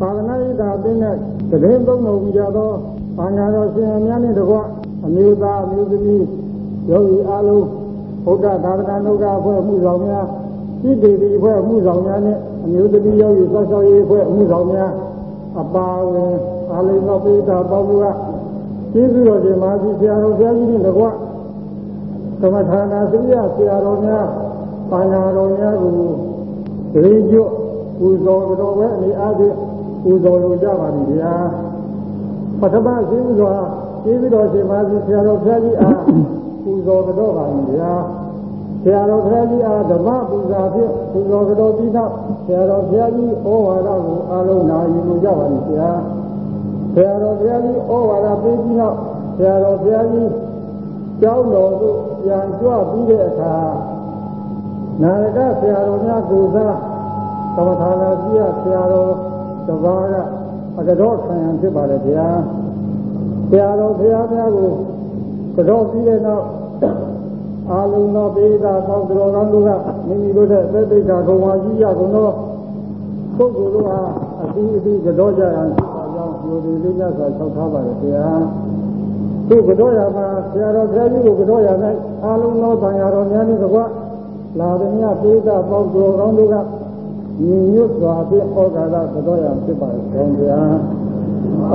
သာသနာ့ရေးတာအင်းနဲ့တရင်သုံးတော်မူကြသောဘာညာတော်ရှင်များနှင့်တကွအမျိုးသားအမျိုးသမီးယောဂီအားလုံးဘုဒ္ဓသာသနာ့ကအဖွဲ့မှုဆောင်များစိတ္တေတိအဖွဲ့မှုဆောင်များနဲ့အမျိုးသမီးယောဂီဆောက်ရှောက်ရေးအဖွဲ့မှုဆောင်များအပါဝင်အားလုံးသောပိဋကပေါင်းမှုကကျေးဇူးတော်ရှင်မာသီဆရာတော်ဘုရားကြီးနှင့်တကွသမထာနာစိရဆရာတော်များပါဏာတော်များကိုတရင်ကျွတ်ပူဇော်တော်ပဲအနေအားဖြင့် ပူဇော်လိုကြပါပြီဗျာပထမရှိစွာကျေးဇူးတော်ရှင်မာသီဆရာတော်ဘုရားကြီးအားပူဇော်တော်ပါပြီဗျာဆရာတော်ဘုရားကြီးအားဓမ္မပူဇာဖြင့်ပူဇော်တော်ပြီးနောက်ဆရာတော်ဘုရားကြီးဩဝါဒကိုအားလုံးနာယူကြပါလိမ့်ဆရာဆရာတော်ဘုရားကြီးဩဝါဒပေးပြီးနောက်ဆရာတော်ဘုရားကြီးကျောင်းတော်သို့ပြန်ကြွပြီးတဲ့အခါနာရကဆရာတော်များကိုစားသမထာနာကြီးရဆရာတော် တပါးကအကတော့ခံရဖြစ်ပါလေဗျာဆရာတော်ဘုရားများကိုကတော့ပြီးတဲ့နောက်အာလုံးသောပေသာပေါင်းတော်ကောင်းတို့ကမိမိတို့ရဲ့သက်သိက္ခာဂုဏ်ဝါကြီးရကုန်သောပုဂ္ဂိုလ်တို့ဟာအသီးအသီးကတော့ကြရန်ဖြစ်ပါကြောင်းဒီလိုလေးများစွာဆောက်ထားပါလေဗျာသူကတော့ရမှာဆရာတော်ဘုရားကြီးကိုကတော့ရ၌အာလုံးသောဗံရတော်များနှင့်တကွလာသည်များပေသာပေါင်းတော်ကောင်းတို့က ညီညွတ်စွာဖြင့်ဩဃာတကတော့ရဖြစ်ပါလေဗျာဩ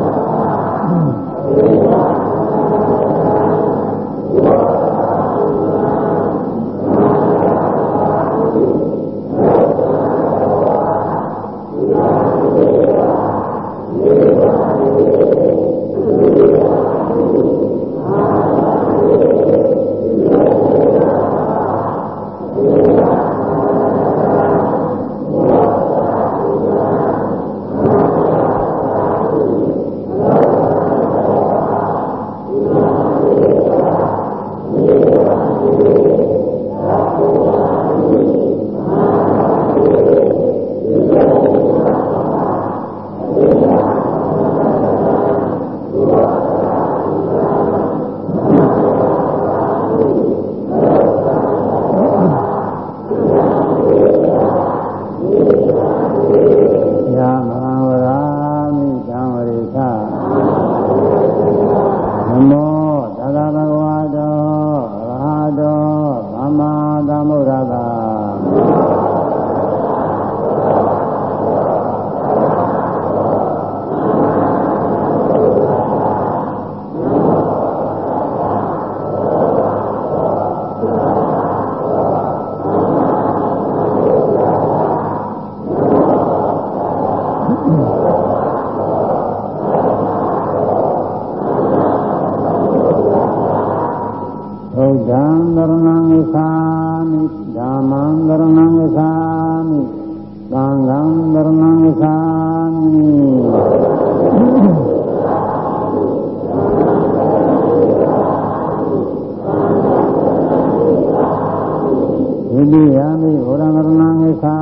ဒုတိယမိဘုရားရဏံငိသာ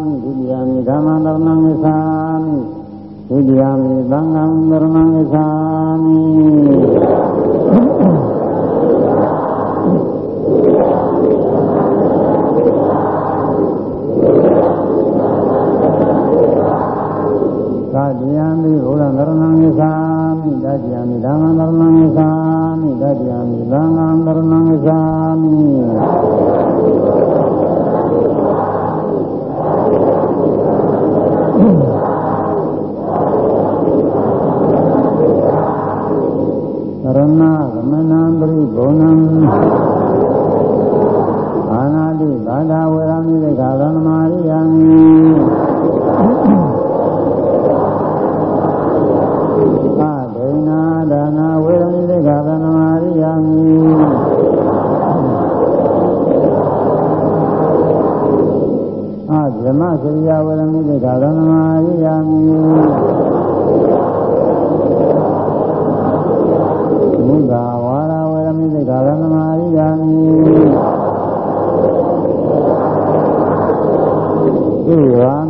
မိဒုတိယမိဓမ္မရဏံငိသာမိဒုတိယမိသံဃံရဏံ ရဏသမဏံပရိဘုံနံအာနာတိဘာသာဝေရမိလေခာသနမာ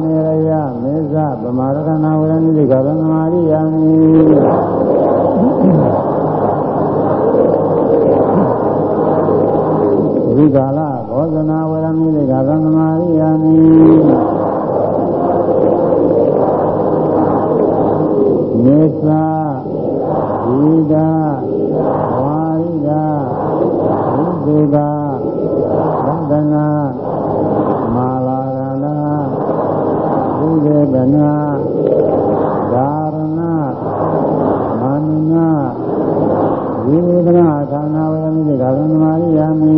မေရယမေဇဗမာရကနာဝရမိသိကာရဏမာရိယာမိဝိကာလဘောဇနာဝရမိသိကာရဏမာရိယာမိမေသာဝိဒာဝါရိဒာဝိသေကသန္တနာမာလာရဏဝိသေကနာဒါရဏမာနနာဝိဝေဒနာဌာနာဝေမိတေကာသမာရိယာမိ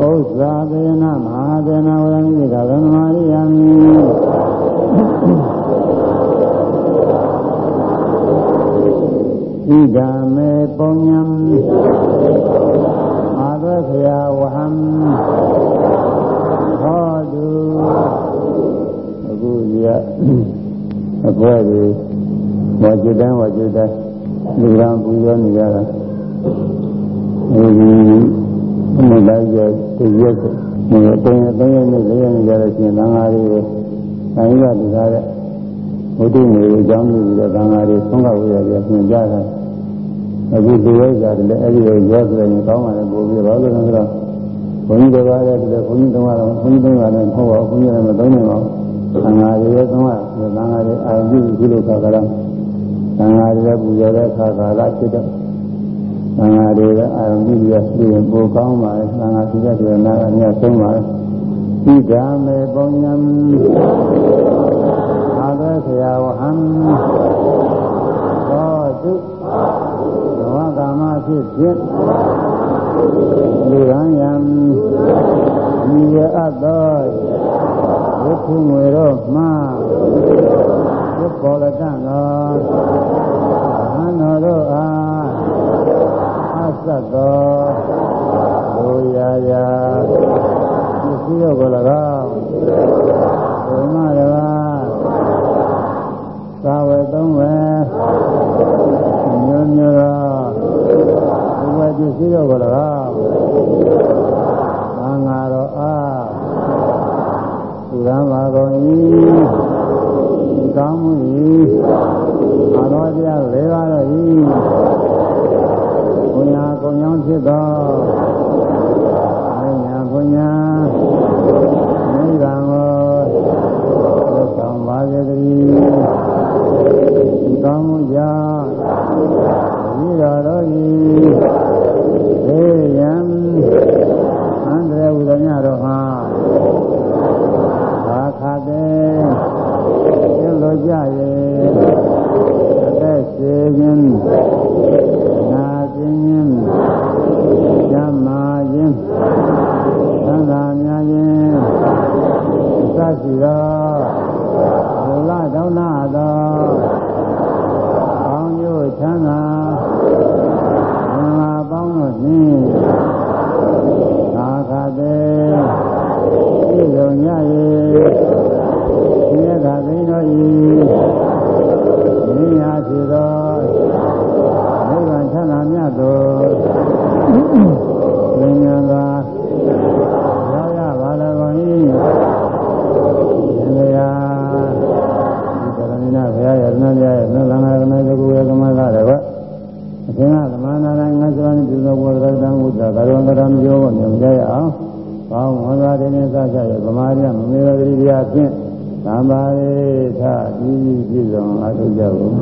ဥ စ္စာသေနမဟာသေနဝေမိတေကာသမာရိယာမိဣဒာမေပုံညံအာသခယဝဟံဟောတုအခုကြီးကအပွဲတွေဝါကျတန်းဝါကျတန်းလူရန်ပူဇော်နေရတာ လိုက်ရတည့်ရက်ဒီအတင်းအတင်းနဲ့လေးရနေကြတဲ့ရှင်သံဃာတွေကိုအဲဒီကဒီကားတဲ့ဘုဒ္ဓနေအကြောင်းပြုပြီးတော့သံဃာတွေဆုံးကဝေရပြပြင်ကြတာအခုဒီဝိဇ္ဇာတွေလည်းအဲ့ဒီရောဆိုရင်ကောင်းပါလေပို့ပြီးတော့ဘာလို့လဲဆိုတော့ဘုန်းကြီးတော်ကားတဲ့ဘုန်းကြီးတော်ကတော့ဘုန်းကြီးတော်ကလည်းမဟုတ်ပါဘူးဘုန်းကြီးလည်းမသုံးနိုင်ပါဘူးသံဃာတွေရဲ့သုံးရသံဃာတွေအာရုံပြုပြီးလို့ခါကြတော့သံဃာတွေလည်းပူဇော်တဲ့အခါကာလဖြစ်တော့ သံဃာတွေလည်းအာရုံပြုပြီးတော့ပြင်ပိုကောင်းပါလေသံဃာသိတဲ့ဒေနာအများဆုံးပါလေဣဒာမေပုံညံအာသဆရာဝဟံဟောတုဘဝကာမဖြစ်ဖြစ်လူရန်ယံဒီရအပ်သောဝိခုငွေတော့မှဝိပောလတံသောဟန်တော်တို့အား အဆက်သောလူရာရာပစ္စည်းတို့ကို၎င်းဘုမတပါသာဝေသုံးဝေမျိုးမျိုးသောဘုရားပစ္စည်းတို့ကို၎င်းသံဃာတော်အားသူရမ်းပါကုန်၏ကောင်းမှု၏အတော်တရားလေးပါတော့၏ဘုရားကုံကြောင့် ဖြစ်သော ည့်စုံအထုကြကုန်။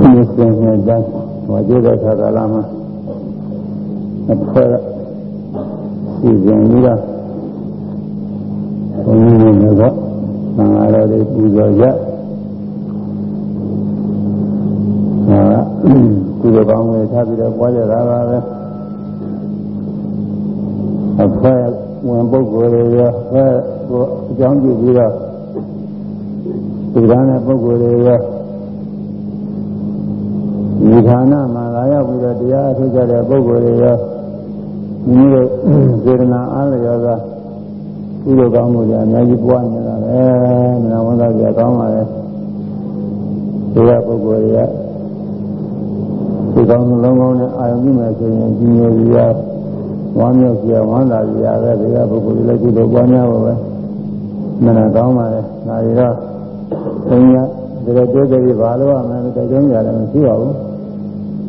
ဒီစင်နဲ့တိုင်းဝါကျတဲ့ခါကာလမှာအဖွဲစီစဉ်ပြီးတော့ဘုန်းကြီးတွေကတော့သံဃာတော်တွေပူဇော်ကြ။ဟာကုသိုလ်ကောင်းတွေထားပြီးတော့ပွားကြတာပါပဲ။အဖွဲဝင်ပုဂ္ဂိုလ်တွေရောအဲကိုအကြောင်းပြုပြီးတော့ ဒီကနေ့ပုဂ္ဂိုလ်တွေရောဒီဌာနမှာလာရောက်ပြီးတော့တရားအထုတ်ကြတဲ့ပုဂ္ဂိုလ်တွေရောမိမိတို့စေတနာအားလျော်စွာကုသိုလ်ကောင်းမှုတွေအများကြီးပွားနေတာပဲမနာဝန်သားပြကောင်းပါလေဒီကပုဂ္ဂိုလ်တွေကဒီကောင်းနှလုံးကောင်းနဲ့အာရုံပြုမယ်ဆိုရင်ကြီးညိုကြီးရဝမ်းမြောက်ကြဝမ်းသာကြရပဲဒီကပုဂ္ဂိုလ်တွေလည်းကုသိုလ်ပွားများပါပဲမနာကောင်းပါလေဒါတွေတော့ ဘုရားဒီလိုကြိုးကြည့်ဘာလို့ရမလဲတိုက်တွန်းကြတယ်မရှိပါဘူး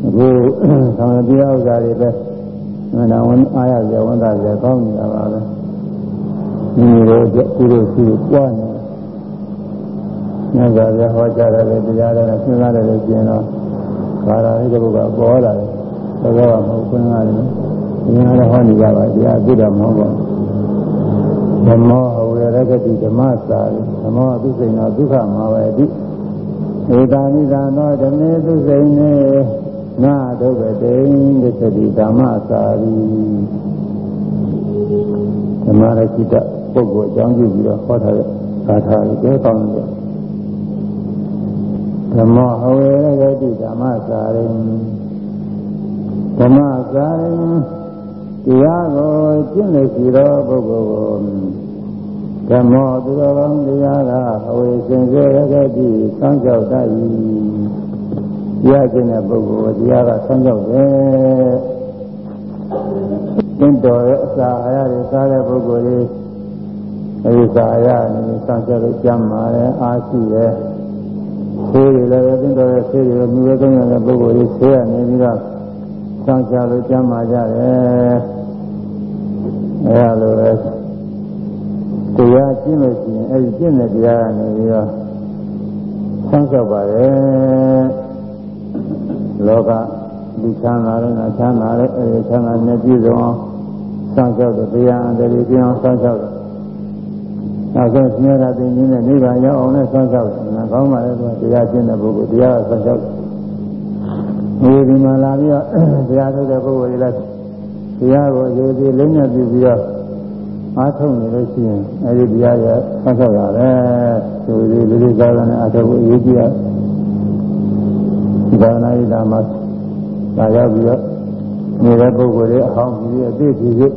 အခုဆောင်ရတရားဥစ္စာတွေပဲမနာဝန်အားရကြဝမ်းသာကြကောင်းနေတာပါပဲဒီလိုကုသိုလ်ရှိပွားနေမြတ်စွာဘုရားဟောကြားတဲ့တရားတွေနဲ့စဉ်းစားတယ်လို့ကျင်တော့ဘာသာရေးတစ်ခုကပေါ်လာတယ်သောသောကမဟုတ်ခွင့်ရတယ်ဒီမှာလည်းဟောနေကြပါတရားအပြစ်တော်မဟုတ်ပါဘူးဓမ္မော အဝေရကတိဓမ္မစာရိဓမ္မောအသုစိန်သောဒုက္ခမှာဝေတိဧတာနိသံသောဓမေသုစိန်နေနာဒုက္ခတိသစ္စတိဓမ္မစာရိဓမ္မရခိတပုဂ္ဂိုလ်အကြောင်းပြုပြီးတော့ဟောထားတဲ့ဂါထာကိုပြောကောင်းတယ်ဓမ္မဟဝေရဂတိဓမ္မစာရိဓမ္မစာရိတရားကိုကျင့်လို့ရှိသောပုဂ္ဂိုလ်ကို ဓမ္မောသူတော်ကောင်းတရားကဟဝေစင်စေရဂတိသံကြောက်တတ်၏တရားကျင့်တဲ့ပုဂ္ဂိုလ်တရားကသံကြောက်တယ်သင်တော်ရဲ့အစာအာဟာရတွေစားတဲ့ပုဂ္ဂိုလ်တွေအဲဒီစာအာဟာရနေသံကြောက်လို့ကြမ်းမာတယ်အားရှိတယ်ဆေးတွေလည်းသင်တော်ရဲ့ဆေးတွေမြူရသုံးရတဲ့ပုဂ္ဂိုလ်တွေဆေးရနေပြီးတော့စောင့်ကြလို့ကြမ်းမာကြတယ်အဲလိုပဲ တရားကျင့်လို့ရှိရင်အဲဒီကျင့်တဲ့တရားကနေပြီးတော့ဆန်းဆောက်ပါတယ်လောကဒီချမ်းသာတဲ့နာချမ်းသာတဲ့အဲဒီချမ်းသာနဲ့ပြည့်စုံအောင်စောင့်ရှောက်တဲ့တရားအတည်းပြင်းအောင်စောင့်ရှောက်တယ်နောက်ဆုံးဆင်းရဲတာသိင်းနဲ့နိဗ္ဗာန်ရောက်အောင်နဲ့စောင့်ရှောက်တယ်။ကောင်းပါလေသူကတရားကျင့်တဲ့ပုဂ္ဂိုလ်တရားစောင့်ရှောက်တယ်။ဒီဒီမှာလာပြီးတော့တရားထုတ်တဲ့ပုဂ္ဂိုလ်တွေလည်းတရားကိုရိုသေလုံးနဲ့ပြုပြီးတော့ အားထုတ်နေလို့ရှိရင်အဲဒီတရားရဲ့ဆောက်ရှောက်ရတယ်သူဒီလူတွေသာသနာအထောက်အရေးကြီးရသာသနာ့ဓမ္မသာရောက်ပြီးတော့နေတဲ့ပုဂ္ဂိုလ်တွေအဟောင်းကြီးအသိဖြစ်ဖြစ်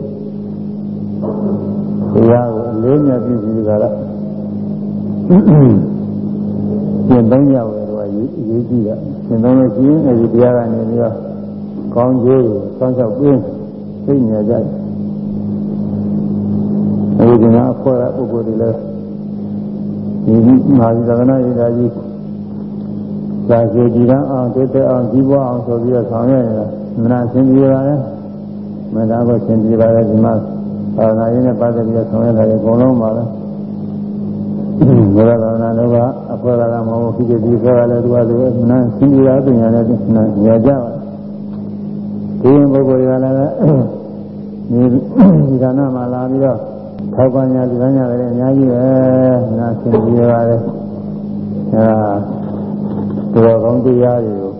တရားကိုအလေးနဲ့ပြုပြီးကြတော့ရှင်သုံးရဝယ်တော့အရေးကြီးတာရှင်သုံးလို့ရှိရင်အဲဒီတရားကနေပြီးတော့ကောင်းကျိုးကိုစောင့်ရှောက်ပြီးသိနေကြတယ် အဲဒီကအဖွဲ့ကပုဂ္ဂိုလ်တွေလည်းဒီမာဇီသကနာရေးတာကြီးသာကျေကြည်ရန်အောင်တည်တဲ့အောင်ကြီးပွားအောင်ဆိုပြီးတော့ဆောင်ရွက်နေတာမနာဆင်ပြေပါလေမနာကိုဆင်ပြေပါလေဒီမှာသာနာရေးနဲ့ပတ်သက်ပြီးဆောင်ရွက်တာအကုန်လုံးပါလေဘုရားသာနာတို့ကအဖွဲကမဟုတ်ဘူးဖြစ်ဖြစ်ဒီဆွဲကလည်းသူကသူမနာဆင်ပြေတာပညာနဲ့နာရကြပါဒီရင်ပုဂ္ဂိုလ်တွေကလည်းဒီဒီဌာနမှာလာပြီးတော့ ထောက်ပံ့ရဒီကညာလည်းအများကြီးပဲနာဆင်ပြေပါလေအဲဒါတော်ကောင်းတရားတွေကို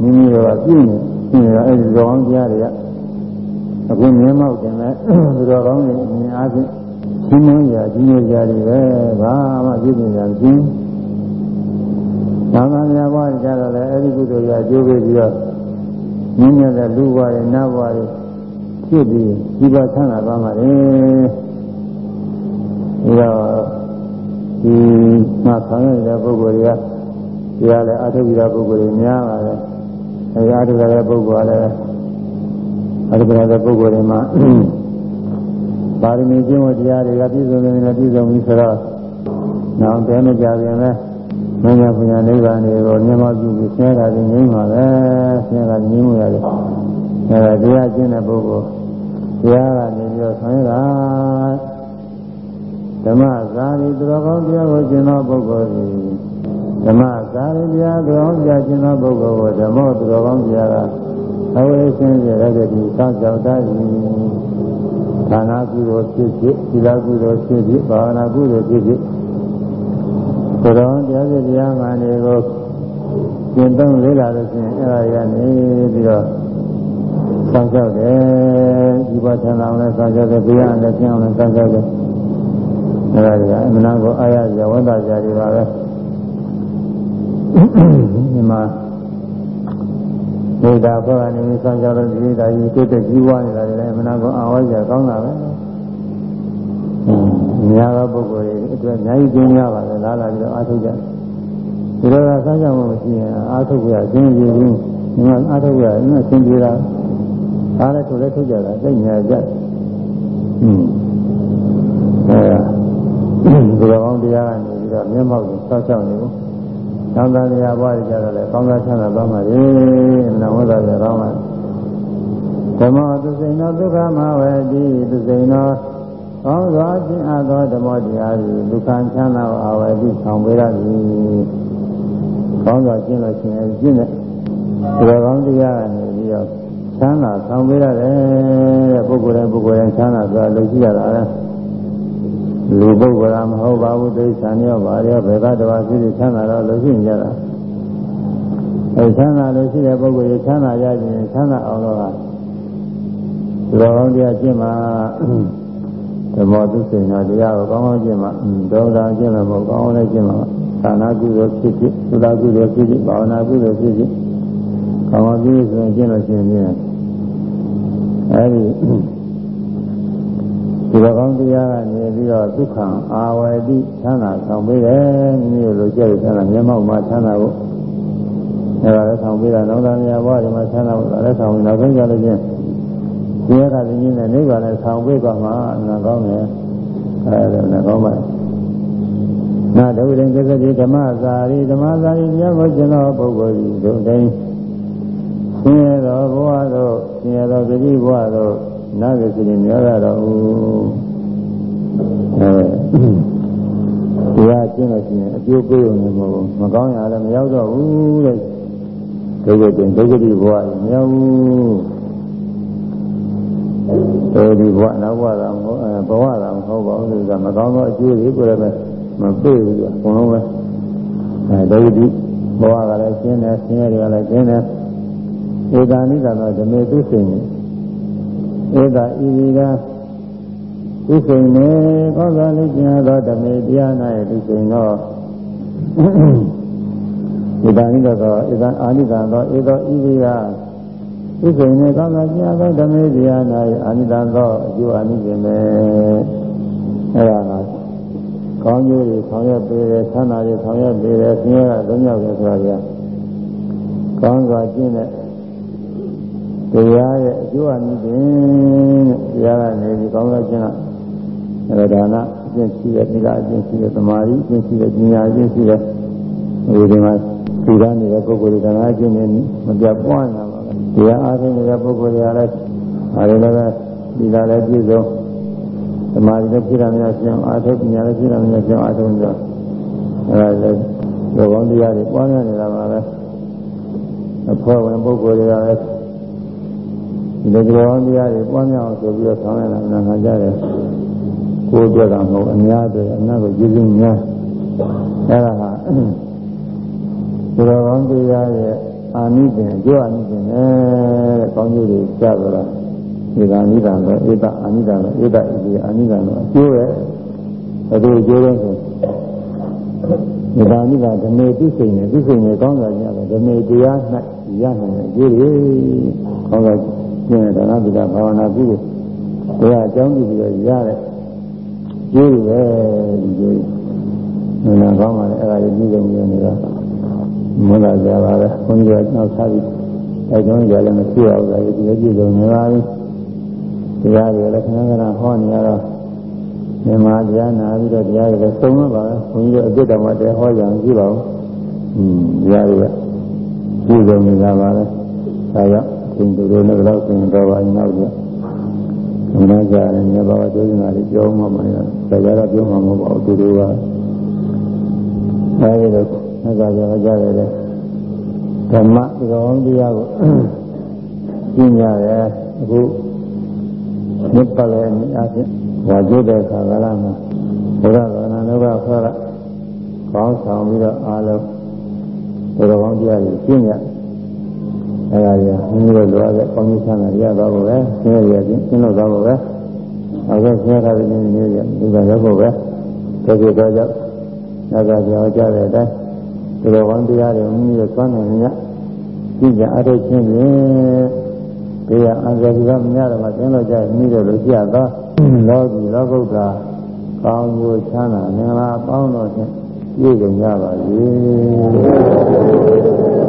မိမိတို့ကပြည့်နေပြည့်နေတော့အဲဒီတော်ကောင်းတရားတွေကအခုမြင်မောက်တယ်မဲ့ဒီတော်ကောင်းတွေအမြင်အားဖြင့်ရှင်းမင်းရာကြီးနေကြတယ်ပဲဘာမှပြည့်စုံရမရှိဘူး။သာမန်များဘွားကြတော့လည်းအဲဒီကုသိုလ်ရာကျိုးပေးပြီးတော့မြင့်မြတ်တဲ့လူဘွားရဲ့နတ်ဘွားရဲ့ဖြစ်ပြီးဒီပါဆန်းလာပါမှာလေ။ ဒါတော့ဒီမှာဆောင်ရတဲ့ပုဂ္ဂိုလ်တွေကဒီကလည်းအထုပ်ပြီးတဲ့ပုဂ္ဂိုလ်တွေများပါလေ။အဲအထုပ်တဲ့ပုဂ္ဂိုလ်ကလည်းအထုပ်တဲ့ပုဂ္ဂိုလ်တွေမှာပါရမီကျင့်ဝတ်တရားတွေကပြည့်စုံနေတယ်ပြည့်စုံပြီဆိုတော့နောက်တဲမကြပြန်လဲမညာပညာနိဗ္ဗာန်တွေကိုမြတ်မောပြုပြီးဆင်းရဲတာငြိမ်းပါပဲဆင်းရဲတာငြိမ်းမှုရတယ်အဲဒါတရားကျင့်တဲ့ပုဂ္ဂိုလ်တရားကနေပြီးတော့ဆင်းရဲတာ ဓမ္မသာရီသူတော်ကောင်းတရားကိုကျင့်သောပုဂ္ဂိုလ်သည်ဓမ္မသာရီတရားသူတော်ကောင်းတရားကျင့်သောပုဂ္ဂိုလ်ကိုဓမ္မသူတော်ကောင်းတရားကအဝေးရှင်းရတဲ့ဒီစောင့်ကြောက်တတ်၏ဌာနကုသိုလ်ဖြစ်ဖြစ်သီလကုသိုလ်ဖြစ်ဖြစ်ဘာဝနာကုသိုလ်ဖြစ်ဖြစ်ဘုရားတရားစီတရားမှန်တွေကိုကျင့်သုံးလေ့လာလို့ရှိရင်အဲ့ဒါရနေပြီးတော့စောင့်ကြောက်တယ်ဒီဘချမ်းသာအောင်လည်းစောင့်ကြောက်တယ်ဘေးရန်လည်းကျင်းအောင်လည်းစောင့်ကြောက်တယ် အဲ့ဒါတွေကအမှန်ကိုအာရဇဝတ္တကြာတွေပါပဲဒီမှာဒေတာဘုရားနေစောင့်ကြောက်လို့ဒီတာကြီးတိတ်တိတ်ကြီးဝါနေတာလည်းအမှန်ကိုအာဝါကြကောင်းတာပဲများသောပုဂ္ဂိုလ်တွေအတွက်အများကြီးကျင်းရပါလေလားလာပြီးတော့အားထုတ်ကြဒီလိုကစောင့်ကြောက်မှုမရှိရင်အားထုတ်ရအကျဉ်းကြီးဘူးဒီမှာအားထုတ်ရအင်းအကျဉ်းကြီးတာအားလည်းထုတ်လည်းထုတ်ကြတာသိညာကြอืมအဲ ဒီလိုကောင်းတရားကနေပြီးတော့မျက်မှောက်ကိုစောင့်ရှောက်နေဘူးသံဃာတရားပွားကြတော့လေကောင်းသာချမ်းသာသွားမှာလေနဝဒရကောင်းမှာဓမ္မသူစိန်သောဒုက္ခမဝေတိသူစိန်သောကောင်းစွာကျင့်အပ်သောဓမ္မတရားသည်ဒုက္ခချမ်းသာအာဝေတိဆောင်ပေးရသည်ကောင်းစွာကျင့်လို့ရှိရင်ကျင့်တဲ့ဒီလိုကောင်းတရားကနေပြီးတော့ချမ်းသာဆောင်ပေးရတယ်တဲ့ပုဂ္ဂိုလ်တိုင်းပုဂ္ဂိုလ်တိုင်းချမ်းသာဆိုတာလို့ရှိရတာလေ လူပုဂ္ဂိုလ်ကမဟုတ်ပါဘူးသိစ္စာနဲ့ပါရောဘယ်ကတဘာရှိရှိချမ်းသာတော့လို့ရှိရင်ကြတာအဲချမ်းသာလို့ရှိတဲ့ပုဂ္ဂိုလ်ရချမ်းသာရခြင်းချမ်းသာအောင်တော့ဒီလိုကောင်းတရားကျင့်မှာဓမ္မသူစိန်တော်တရားကိုကောင်းကောင်းကျင့်မှာဒေါသကျင့်လို့မဟုတ်ကောင်းကောင်းလည်းကျင့်မှာသာနာကုသိုလ်ဖြစ်ဖြစ်သုဒကုသိုလ်ဖြစ်ဖြစ်ဘာဝနာကုသိုလ်ဖြစ်ဖြစ်ကောင်းကောင်းကျင့်ဆိုရင်ကျင့်လို့ရှိရင်အဲဒီ ဒီလိုကောင်းတရားကနေပြီးတော့ဒုက္ခအာဝေတိချမ်းသာဆောင်ပေးတယ်မျိုးလိုကြည့်ရချမ်းသာမျက်မှောက်မှာချမ်းသာဖို့အဲဒါလည်းဆောင်ပေးတာနောက်သားများဘဝဒီမှာချမ်းသာဖို့လည်းဆောင်ပြီးနောက်ဆုံးကြလို့ချင်းဒီရကလည်းညင်းတဲ့နိဗ္ဗာန်နဲ့ဆောင်ပေးသွားမှာနာကောင်းတယ်အဲဒါနာကောင်းပါနာဒုရင်သစ္စတိဓမ္မစာရီဓမ္မစာရီမြတ်ကိုကျွန်တော်ပုဂ္ဂိုလ်ကြီးတို့တိုင်းဆင်းရဲတော်ဘဝတို့ဆင်းရဲတော်ဂတိဘဝတို့ နာဂစီရင်များရတော့အဲဒီဟာကျင့်လို့ရှိရင်အကျိုးပေးရုံနဲ့မဟုတ်ဘူးမကောင်းရလည်းမရောက်တော့ဘူးတဲ့ဒုက္ခတင်ဒုက္ခတိဘဝကြီးမရောက်ဘူးအဲဒီဘဝနောက်ဘဝကမဟုတ်ဘဝကမဟုတ်ပါဘူးဆိုတာမကောင်းသောအကျိုးတွေကိုလည်းမပေးဘူးကွာအကုန်လုံးပဲအဲဒုက္ခတိဘဝကလည်းရှင်းတယ်ဆင်းရဲတွေကလည်းရှင်းတယ်ဧကာနိကတော့ဓမေသူစိန် ဧကဤဝိကဥစိန်နေကောသာလိကျင်သောဓမေတရား၌သူစိန်သောဧကနိကတော့ဧကအာနိကသောဧသောဤဝိကဥစိန်နေကောသာကျင်သောဓမေတရား၌အာနိတံသောအကျိုးအာနိကျင်ပဲအဲဒါကကောင်းကျိုးတွေဆောင်ရွက်ပေးတယ်ဆန္ဒတွေဆောင်ရွက်ပေးတယ်ဆင်းရဲကသုံးယောက်ပဲဆိုတာကကောင်းစွာကျင့်တဲ့ တရားရဲ့အကျိုးအမြင့်တင်တဲ့တရားကနေဒီကောင်းသောခြင်းကအဲဒါနာအကျင့်ရှိတဲ့သီလအကျင့်ရှိတဲ့သမာဓိအကျင့်ရှိတဲ့ပညာအကျင့်ရှိတဲ့ဒီမှာသီလနေတဲ့ပုဂ္ဂိုလ်တွေကနာအကျင့်နဲ့မပြတ်ပွားနေတာပါပဲတရားအားဖြင့်နေတဲ့ပုဂ္ဂိုလ်တွေကလည်းအဲဒီလည်းပဲသီလလည်းပြည့်စုံသမာဓိလည်းပြည့်ရများခြင်းအာထုပညာလည်းပြည့်ရများခြင်းအာထုံကြောအဲဒါလည်းလောကောင်းတရားတွေပွားများနေတာပါပဲအဖွဲ့ဝင်ပုဂ္ဂိုလ်တွေကလည်း ဒီလိုကြောင်းတရားတွေပွားများအောင်ဆိုပြီးတော့ဆောင်းရတာနာခံကြတယ်ကိုယ်အတွက်ကမဟုတ်အများအတွက်အနတ်ကိုကျေးဇူးများအဲဒါဟာဒီလိုကောင်းတရားရဲ့အာနိသင်အကျိုးအာနိသင်နဲ့တဲ့ကောင်းကျိုးတွေကြားကြတာဒီကအာနိသံတော့ဧတအာနိသံတော့ဧတဤအာနိသံတော့အကျိုးရဲ့ဘယ်လိုအကျိုးလဲဆိုဒီကအာနိသံဓမေသိစိန်နဲ့သိစိန်နဲ့ကောင်းတာကြတယ်ဓမေတရား၌ရနိုင်တဲ့အကျိုးတွေကောင်းတာ ကျင့်တဲ့ဒါနပိဒဘာဝနာပြုလို့တရားအကြောင်းပြုပြီးတော့ရတဲ့ကျိုးတွေဒီကျိုးတွေနာကောင်းပါလေအဲ့ဒါကြီးပြီးဆုံးနေတော့မလာကြပါပဲဘုန်းကြီးကနောက်ဆက်ပြီးအဲကြောင့်ကြလည်းမရှိအောင်ဒါကြီးဒီပြည့်စုံနေပါပြီတရားတွေလည်းခဏခဏဟောနေရတော့မြန်မာတရားနာပြီးတော့တရားတွေလည်းသုံးတော့ပါပဲဘုန်းကြီးတို့အပြစ်တော်မှတရားဟောကြအောင်ကြည့်ပါဦးอืมရရပြည့်စုံနေတာပါပဲဒါကြောင့် သင်တို့လည်းတော့သင်တော်ပါနောက်ကြဘုရားကြားတယ်မြတ်ဘာဝကျိုးစင်တာလေးပြောမှမှလည်းဆရာကပြောမှမဟုတ်ပါဘူးသူတို့ကအဲဒီလိုငါကကြားကြတယ်ဓမ္မဒီကောင်တရားကိုကျင့်ရတယ်အခုမြတ်ပါလည်းအအားဖြင့်ဝါကျိုးတဲ့ခါကလာမှာဘုရားဗန္နာလောကခေါ်တာကောင်းဆောင်ပြီးတော့အားလုံးဒီကောင်တရားကိုကျင့်ရ အဲဒါကြီးမိမိတို့လိုအပ်တဲ့ကောင်းကျိုးဆန္ဒရသွားဖို့ပဲဆင်းရဲခြင်းရှင်းလို့သွားဖို့ပဲအခုဆင်းရဲတာတွေနေနေရဒီကရောက်ဖို့ပဲတကယ်တော့ကြောင့်ငါကကြောကြတဲ့အတိုင်းဒီလိုကောင်းတရားတွေမိမိတို့သွားနိုင်နေရကြည့်ကြအထုတ်ခြင်းဖြင့်ဒီကအံဇေကမများတော့မှသင်လို့ကြမိတို့လိုကြတော့လောကီလောကုတ္တကောင်းကျိုးချမ်းသာမင်္ဂလာပေါင်းတော်ဖြင့်ပြည့်စုံကြပါစေ။